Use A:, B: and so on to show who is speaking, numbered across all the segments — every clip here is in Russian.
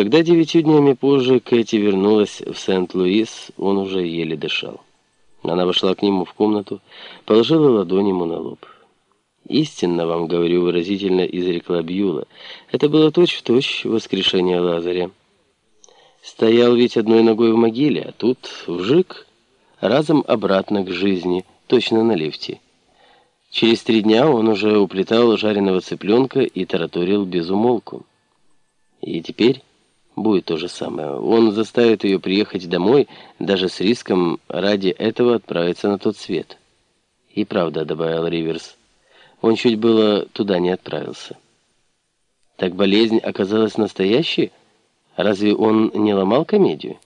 A: Когда девятью днями позже Кэти вернулась в Сент-Луис, он уже еле дышал. Она вошла к нему в комнату, положила ладонь ему на лоб. «Истинно вам говорю выразительно», — изрекла Бьюла. Это было точь-в-точь -точь воскрешение Лазаря. Стоял ведь одной ногой в могиле, а тут вжик, разом обратно к жизни, точно на лифте. Через три дня он уже уплетал жареного цыпленка и тараторил без умолку. И теперь будет то же самое. Он заставит ее приехать домой, даже с риском ради этого отправиться на тот свет. И правда, добавил Риверс, он чуть было туда не отправился. Так болезнь оказалась настоящей? Разве он не ломал комедию?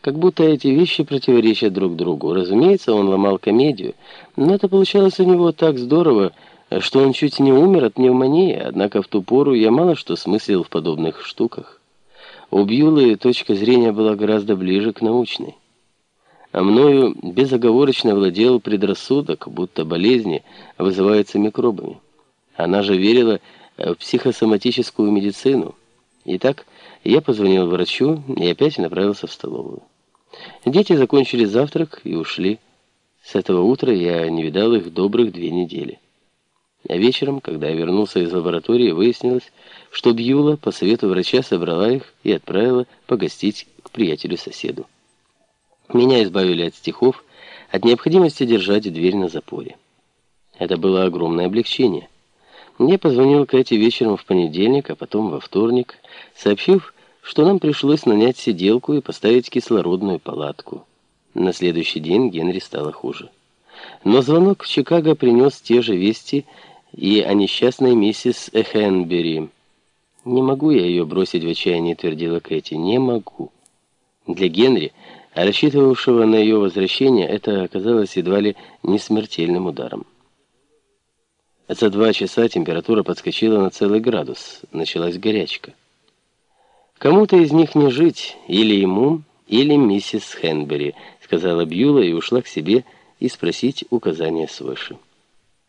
A: Как будто эти вещи противоречат друг другу. Разумеется, он ломал комедию, но это получалось у него так здорово, что он чуть не умер от пневмонии, однако в ту пору я мало что смыслил в подобных штуках. У Бьюлы точка зрения была гораздо ближе к научной. А мною безоговорочно владел предрассудок, будто болезни вызываются микробами. Она же верила в психосоматическую медицину. Итак, я позвонил врачу и опять направился в столовую. Дети закончили завтрак и ушли. С этого утра я не видал их добрых две недели. А вечером, когда я вернулся из лаборатории, выяснилось, что Бьюла по совету врача собрала их и отправила погостить к приятелю-соседу. Меня избавили от стихов, от необходимости держать дверь на запоре. Это было огромное облегчение. Мне позвонил Кэти вечером в понедельник, а потом во вторник, сообщив, что нам пришлось нанять сиделку и поставить кислородную палатку. На следующий день Генри стало хуже. Но звонок в Чикаго принес те же вести и о несчастной миссис Эхенбери. «Не могу я ее бросить в отчаянии», — твердила Кэти. «Не могу». Для Генри, рассчитывавшего на ее возвращение, это оказалось едва ли не смертельным ударом. За два часа температура подскочила на целый градус. Началась горячка. «Кому-то из них не жить, или ему, или миссис Хенбери», сказала Бьюла и ушла к себе и спросить указания свыше.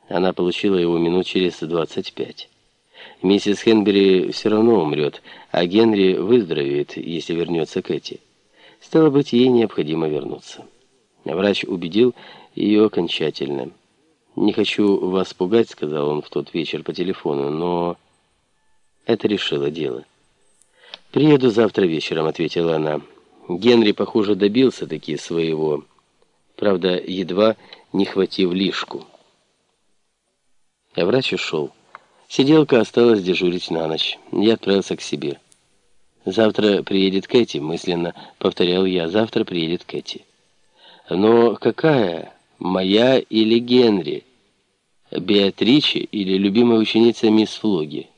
A: Она получила его минут через 25. Миссис Хенбери все равно умрет, а Генри выздоровеет, если вернется Кэти. Стало быть, ей необходимо вернуться. Врач убедил ее окончательно. «Не хочу вас пугать», — сказал он в тот вечер по телефону, «но это решило дело». «Приеду завтра вечером», — ответила она. Генри, похоже, добился таки своего, правда, едва не хватив лишку. А врач ушел. Сиделка осталась дежурить на ночь. Я отправился к себе. «Завтра приедет Кэти», — мысленно повторял я. «Завтра приедет Кэти». «Но какая? Моя или Генри?» Беатриче или любимая ученица мисс Флоги?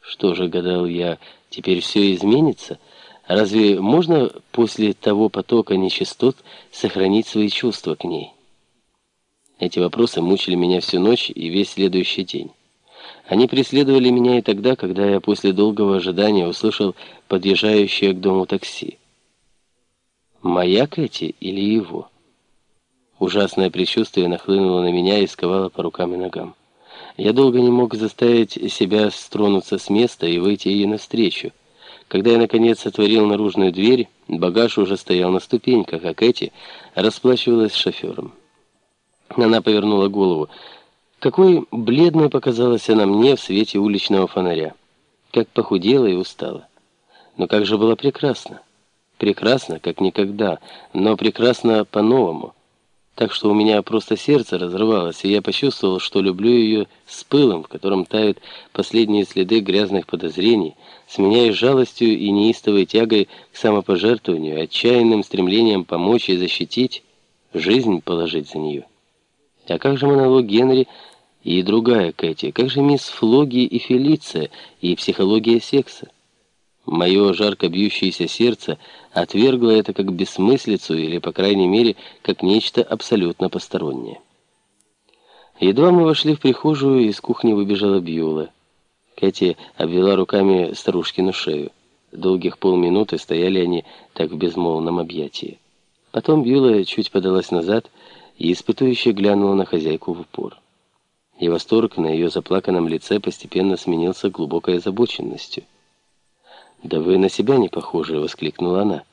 A: Что же, гадал я, теперь все изменится? Разве можно после того потока нечистот сохранить свои чувства к ней? Эти вопросы мучили меня всю ночь и весь следующий день. Они преследовали меня и тогда, когда я после долгого ожидания услышал подъезжающее к дому такси. Моя Кэти или его? Ужасное предчувствие нахлынуло на меня и сковало по рукам и ногам. Я долго не мог заставить себя стронуться с места и выйти ей навстречу. Когда я, наконец, отворил наружную дверь, багаж уже стоял на ступеньках, а Кэти расплачивалась с шофером. Она повернула голову. Какой бледной показалась она мне в свете уличного фонаря. Как похудела и устала. Но как же была прекрасна. Прекрасно, как никогда, но прекрасно по-новому так что у меня просто сердце разрывалось, и я почувствовал, что люблю ее с пылом, в котором тают последние следы грязных подозрений, сменяясь жалостью и неистовой тягой к самопожертвованию, отчаянным стремлением помочь и защитить, жизнь положить за нее. А как же монолог Генри и другая Кэти? Как же мисс Флоги и Фелиция и психология секса? Мое жарко бьющееся сердце отвергло это как бессмыслицу или, по крайней мере, как нечто абсолютно постороннее. Едва мы вошли в прихожую, из кухни выбежала Бьюла. Кэти обвела руками старушкину шею. Долгих полминуты стояли они так в безмолвном объятии. Потом Бьюла чуть подалась назад и испытующе глянула на хозяйку в упор. И восторг на ее заплаканном лице постепенно сменился глубокой озабоченностью. «Да вы на себя не похожи!» — воскликнула она.